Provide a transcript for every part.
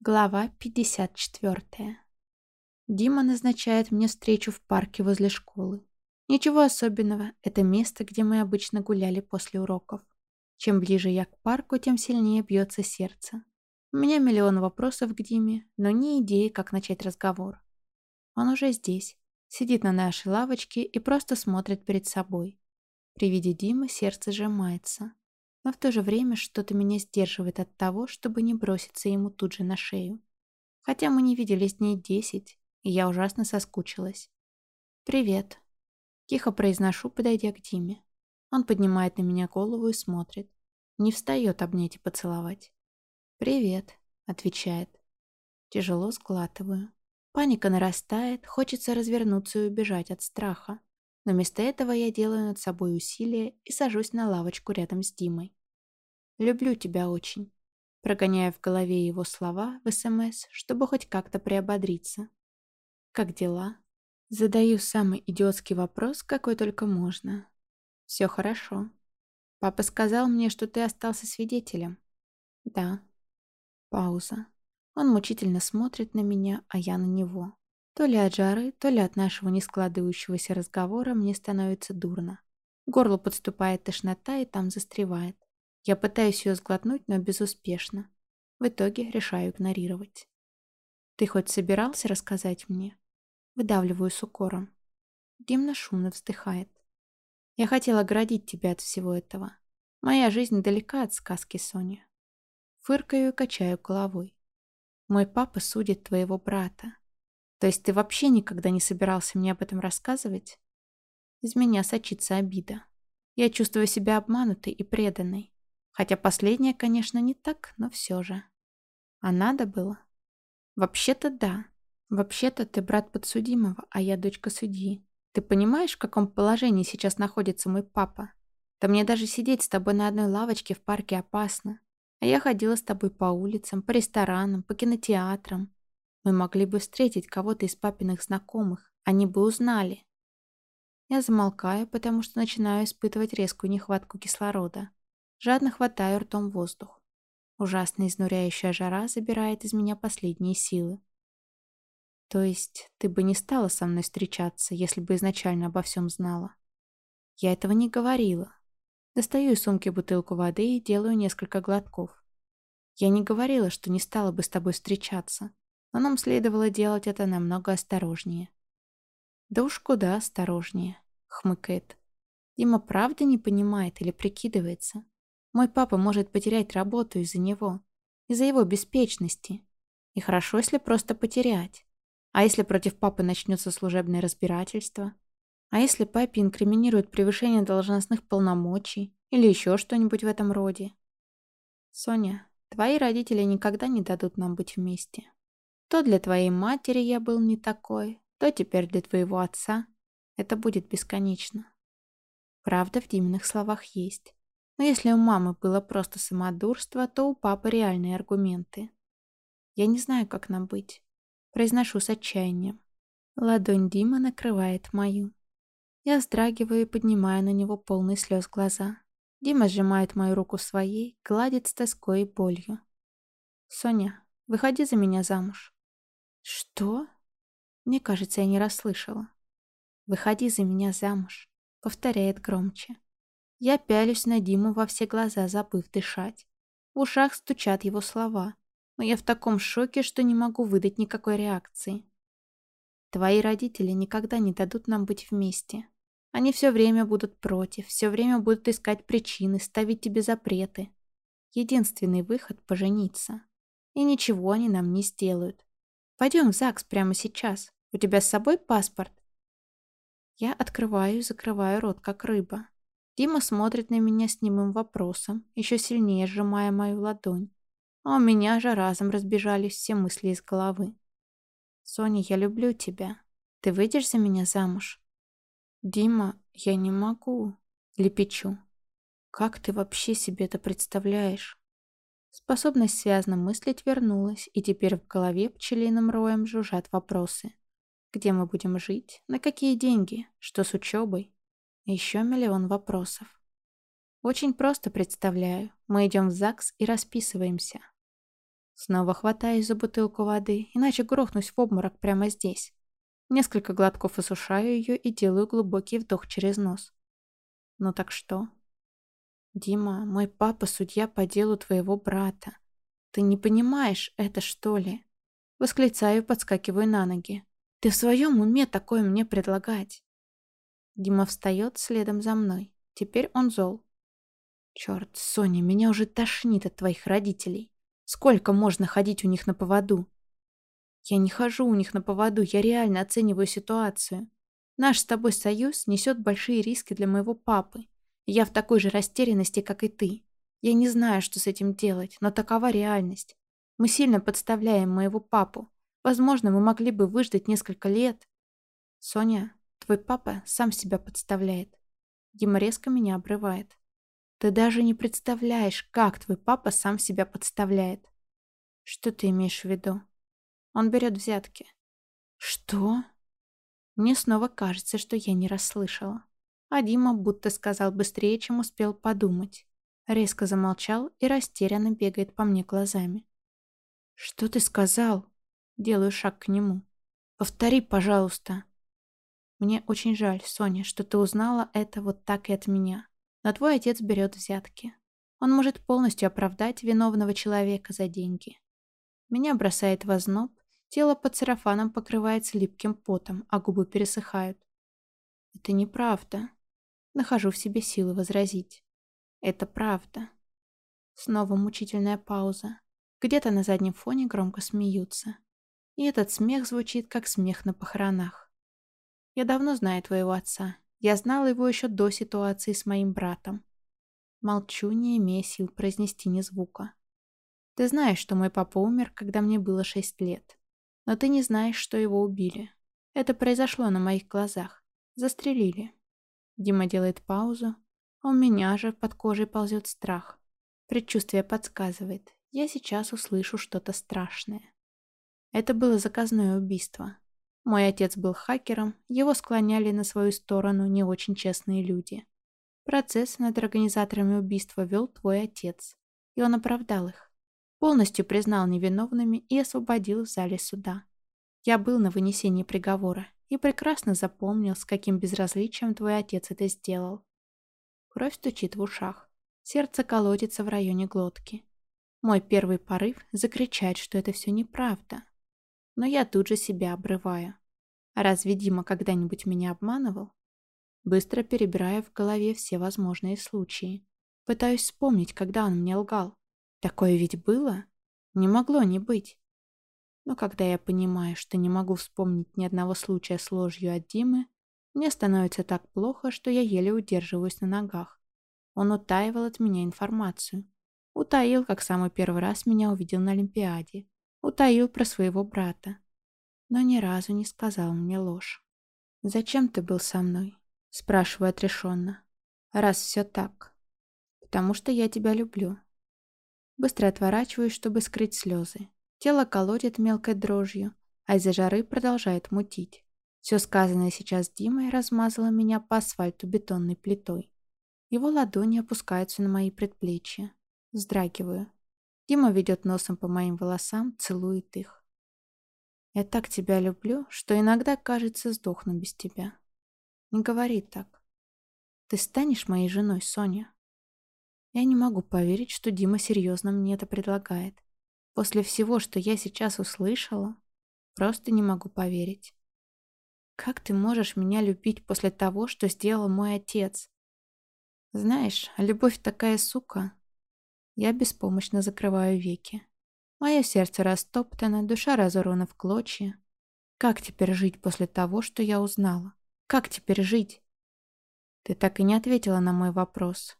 Глава 54. Дима назначает мне встречу в парке возле школы. Ничего особенного, это место, где мы обычно гуляли после уроков. Чем ближе я к парку, тем сильнее бьется сердце. У меня миллион вопросов к Диме, но ни идеи, как начать разговор. Он уже здесь, сидит на нашей лавочке и просто смотрит перед собой. При виде Димы сердце сжимается но в то же время что-то меня сдерживает от того, чтобы не броситься ему тут же на шею. Хотя мы не виделись дней десять, и я ужасно соскучилась. «Привет», — тихо произношу, подойдя к Диме. Он поднимает на меня голову и смотрит. Не встает обнять и поцеловать. «Привет», — отвечает. Тяжело сглатываю. Паника нарастает, хочется развернуться и убежать от страха. Но вместо этого я делаю над собой усилие и сажусь на лавочку рядом с Димой. «Люблю тебя очень», прогоняя в голове его слова в СМС, чтобы хоть как-то приободриться. «Как дела?» Задаю самый идиотский вопрос, какой только можно. «Все хорошо. Папа сказал мне, что ты остался свидетелем». «Да». Пауза. Он мучительно смотрит на меня, а я на него. То ли от жары, то ли от нашего нескладывающегося разговора мне становится дурно. К горлу подступает тошнота и там застревает. Я пытаюсь ее сглотнуть, но безуспешно. В итоге решаю игнорировать. «Ты хоть собирался рассказать мне?» Выдавливаю с укором. Димна шумно вздыхает. «Я хотела оградить тебя от всего этого. Моя жизнь далека от сказки, Соня». Фыркаю и качаю головой. «Мой папа судит твоего брата. То есть ты вообще никогда не собирался мне об этом рассказывать?» Из меня сочится обида. Я чувствую себя обманутой и преданной. Хотя последнее, конечно, не так, но все же. А надо было? Вообще-то да. Вообще-то ты брат подсудимого, а я дочка судьи. Ты понимаешь, в каком положении сейчас находится мой папа? Да мне даже сидеть с тобой на одной лавочке в парке опасно. А я ходила с тобой по улицам, по ресторанам, по кинотеатрам. Мы могли бы встретить кого-то из папиных знакомых. Они бы узнали. Я замолкаю, потому что начинаю испытывать резкую нехватку кислорода. Жадно хватаю ртом воздух. Ужасно изнуряющая жара забирает из меня последние силы. То есть ты бы не стала со мной встречаться, если бы изначально обо всем знала? Я этого не говорила. Достаю из сумки бутылку воды и делаю несколько глотков. Я не говорила, что не стала бы с тобой встречаться, но нам следовало делать это намного осторожнее. Да уж куда осторожнее, хмыкает. Дима правда не понимает или прикидывается? Мой папа может потерять работу из-за него, из-за его беспечности. И хорошо, если просто потерять. А если против папы начнется служебное разбирательство? А если папе инкриминируют превышение должностных полномочий или еще что-нибудь в этом роде? Соня, твои родители никогда не дадут нам быть вместе. То для твоей матери я был не такой, то теперь для твоего отца. Это будет бесконечно. Правда в Диминых словах есть. Но если у мамы было просто самодурство, то у папы реальные аргументы. Я не знаю, как нам быть. Произношу с отчаянием. Ладонь Димы накрывает мою. Я вздрагиваю и поднимаю на него полные слез глаза. Дима сжимает мою руку своей, гладит с тоской и болью. «Соня, выходи за меня замуж». «Что?» Мне кажется, я не расслышала. «Выходи за меня замуж», — повторяет громче. Я пялюсь на Диму во все глаза, забыв дышать. В ушах стучат его слова, но я в таком шоке, что не могу выдать никакой реакции. Твои родители никогда не дадут нам быть вместе. Они все время будут против, все время будут искать причины, ставить тебе запреты. Единственный выход — пожениться. И ничего они нам не сделают. Пойдем в ЗАГС прямо сейчас. У тебя с собой паспорт? Я открываю и закрываю рот, как рыба. Дима смотрит на меня с немым вопросом, еще сильнее сжимая мою ладонь. А у меня же разом разбежались все мысли из головы. «Соня, я люблю тебя. Ты выйдешь за меня замуж?» «Дима, я не могу», — лепечу. «Как ты вообще себе это представляешь?» Способность связно мыслить вернулась, и теперь в голове пчелиным роем жужжат вопросы. Где мы будем жить? На какие деньги? Что с учебой? Еще миллион вопросов. Очень просто представляю. Мы идем в ЗАГС и расписываемся. Снова хватаюсь за бутылку воды, иначе грохнусь в обморок прямо здесь. Несколько глотков осушаю ее и делаю глубокий вдох через нос. Ну так что? Дима, мой папа судья по делу твоего брата. Ты не понимаешь это, что ли? Восклицаю и подскакиваю на ноги. Ты в своем уме такое мне предлагать? Дима встает следом за мной. Теперь он зол. Черт, Соня, меня уже тошнит от твоих родителей. Сколько можно ходить у них на поводу? Я не хожу у них на поводу, я реально оцениваю ситуацию. Наш с тобой союз несет большие риски для моего папы. я в такой же растерянности, как и ты. Я не знаю, что с этим делать, но такова реальность. Мы сильно подставляем моего папу. Возможно, мы могли бы выждать несколько лет. Соня, твой папа сам себя подставляет. Дима резко меня обрывает. Ты даже не представляешь, как твой папа сам себя подставляет. Что ты имеешь в виду? Он берет взятки. Что? Мне снова кажется, что я не расслышала. А Дима будто сказал быстрее, чем успел подумать. Резко замолчал и растерянно бегает по мне глазами. «Что ты сказал?» Делаю шаг к нему. «Повтори, пожалуйста». «Мне очень жаль, Соня, что ты узнала это вот так и от меня. Но твой отец берет взятки. Он может полностью оправдать виновного человека за деньги. Меня бросает в озноб, тело под сарафаном покрывается липким потом, а губы пересыхают. Это неправда. Нахожу в себе силы возразить. Это правда. Снова мучительная пауза. Где-то на заднем фоне громко смеются. И этот смех звучит, как смех на похоронах. Я давно знаю твоего отца. Я знала его еще до ситуации с моим братом. Молчу, не имея сил произнести ни звука. Ты знаешь, что мой папа умер, когда мне было шесть лет. Но ты не знаешь, что его убили. Это произошло на моих глазах. Застрелили. Дима делает паузу. А у меня же под кожей ползет страх. Предчувствие подсказывает. Я сейчас услышу что-то страшное. Это было заказное убийство. Мой отец был хакером, его склоняли на свою сторону не очень честные люди. Процесс над организаторами убийства вел твой отец, и он оправдал их. Полностью признал невиновными и освободил в зале суда. Я был на вынесении приговора и прекрасно запомнил, с каким безразличием твой отец это сделал. Кровь стучит в ушах. Сердце колотится в районе глотки. Мой первый порыв — закричать, что это все неправда. Но я тут же себя обрываю. Разве Дима когда-нибудь меня обманывал? Быстро перебираю в голове все возможные случаи. Пытаюсь вспомнить, когда он мне лгал. Такое ведь было? Не могло не быть. Но когда я понимаю, что не могу вспомнить ни одного случая с ложью от Димы, мне становится так плохо, что я еле удерживаюсь на ногах. Он утаивал от меня информацию. Утаил, как самый первый раз меня увидел на Олимпиаде. Утаил про своего брата. Но ни разу не сказал мне ложь. «Зачем ты был со мной?» Спрашиваю отрешенно. «Раз все так. Потому что я тебя люблю». Быстро отворачиваюсь, чтобы скрыть слезы. Тело колотит мелкой дрожью, а из-за жары продолжает мутить. Все сказанное сейчас Димой размазало меня по асфальту бетонной плитой. Его ладони опускаются на мои предплечья. Вздрагиваю. Дима ведет носом по моим волосам, целует их. «Я так тебя люблю, что иногда, кажется, сдохну без тебя. Не говори так. Ты станешь моей женой, Соня?» Я не могу поверить, что Дима серьезно мне это предлагает. После всего, что я сейчас услышала, просто не могу поверить. Как ты можешь меня любить после того, что сделал мой отец? Знаешь, любовь такая сука, я беспомощно закрываю веки. Мое сердце растоптано, душа разорвана в клочья. Как теперь жить после того, что я узнала? Как теперь жить? Ты так и не ответила на мой вопрос.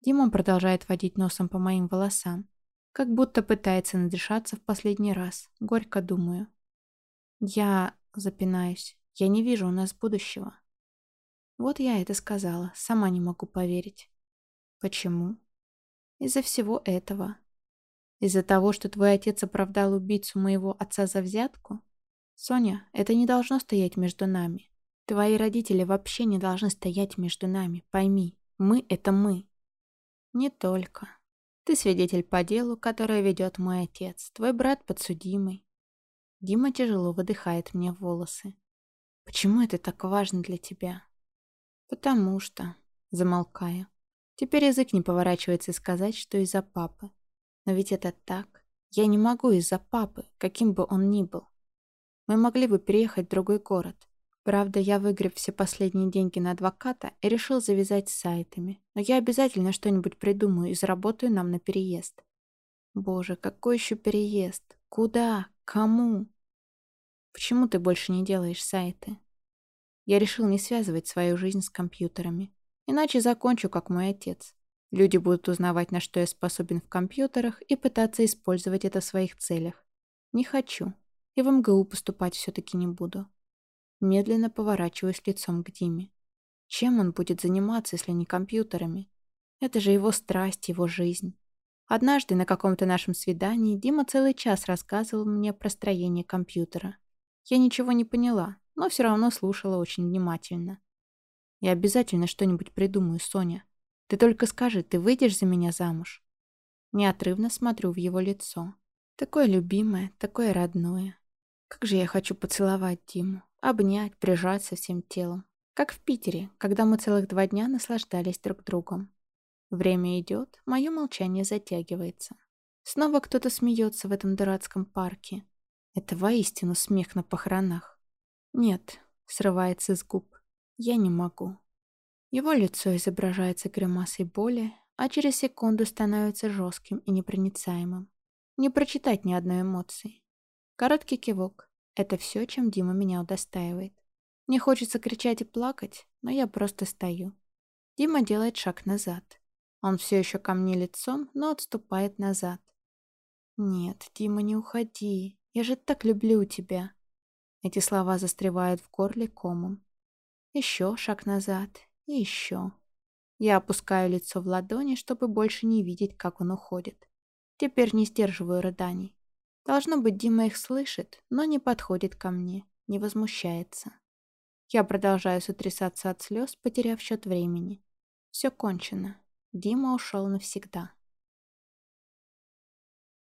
Димон продолжает водить носом по моим волосам, как будто пытается надышаться в последний раз. Горько думаю. Я запинаюсь. Я не вижу у нас будущего. Вот я это сказала, сама не могу поверить. Почему? Из-за всего этого. Из-за того, что твой отец оправдал убийцу моего отца за взятку? Соня, это не должно стоять между нами. Твои родители вообще не должны стоять между нами, пойми. Мы — это мы. Не только. Ты свидетель по делу, которое ведет мой отец. Твой брат подсудимый. Дима тяжело выдыхает мне в волосы. Почему это так важно для тебя? Потому что... Замолкаю. Теперь язык не поворачивается сказать, что из-за папы. Но ведь это так. Я не могу из-за папы, каким бы он ни был. Мы могли бы переехать в другой город. Правда, я выиграв все последние деньги на адвоката и решил завязать с сайтами. Но я обязательно что-нибудь придумаю и заработаю нам на переезд. Боже, какой еще переезд? Куда? Кому? Почему ты больше не делаешь сайты? Я решил не связывать свою жизнь с компьютерами. Иначе закончу, как мой отец. Люди будут узнавать, на что я способен в компьютерах, и пытаться использовать это в своих целях. Не хочу. И в МГУ поступать все-таки не буду. Медленно поворачиваюсь лицом к Диме. Чем он будет заниматься, если не компьютерами? Это же его страсть, его жизнь. Однажды на каком-то нашем свидании Дима целый час рассказывал мне про строение компьютера. Я ничего не поняла, но все равно слушала очень внимательно. Я обязательно что-нибудь придумаю, Соня. Ты только скажи, ты выйдешь за меня замуж?» Неотрывно смотрю в его лицо. Такое любимое, такое родное. Как же я хочу поцеловать Диму, обнять, прижаться всем телом. Как в Питере, когда мы целых два дня наслаждались друг другом. Время идет, мое молчание затягивается. Снова кто-то смеется в этом дурацком парке. Это воистину смех на похоронах. Нет, срывается с губ. Я не могу. Его лицо изображается гримасой боли, а через секунду становится жестким и непроницаемым. Не прочитать ни одной эмоции. Короткий кивок. Это все, чем Дима меня удостаивает. Мне хочется кричать и плакать, но я просто стою. Дима делает шаг назад. Он все еще ко мне лицом, но отступает назад. «Нет, Дима, не уходи. Я же так люблю тебя». Эти слова застревают в горле комом. Еще шаг назад, и еще. Я опускаю лицо в ладони, чтобы больше не видеть, как он уходит. Теперь не сдерживаю рыданий. Должно быть, Дима их слышит, но не подходит ко мне, не возмущается. Я продолжаю сотрясаться от слез, потеряв счет времени. Все кончено. Дима ушел навсегда.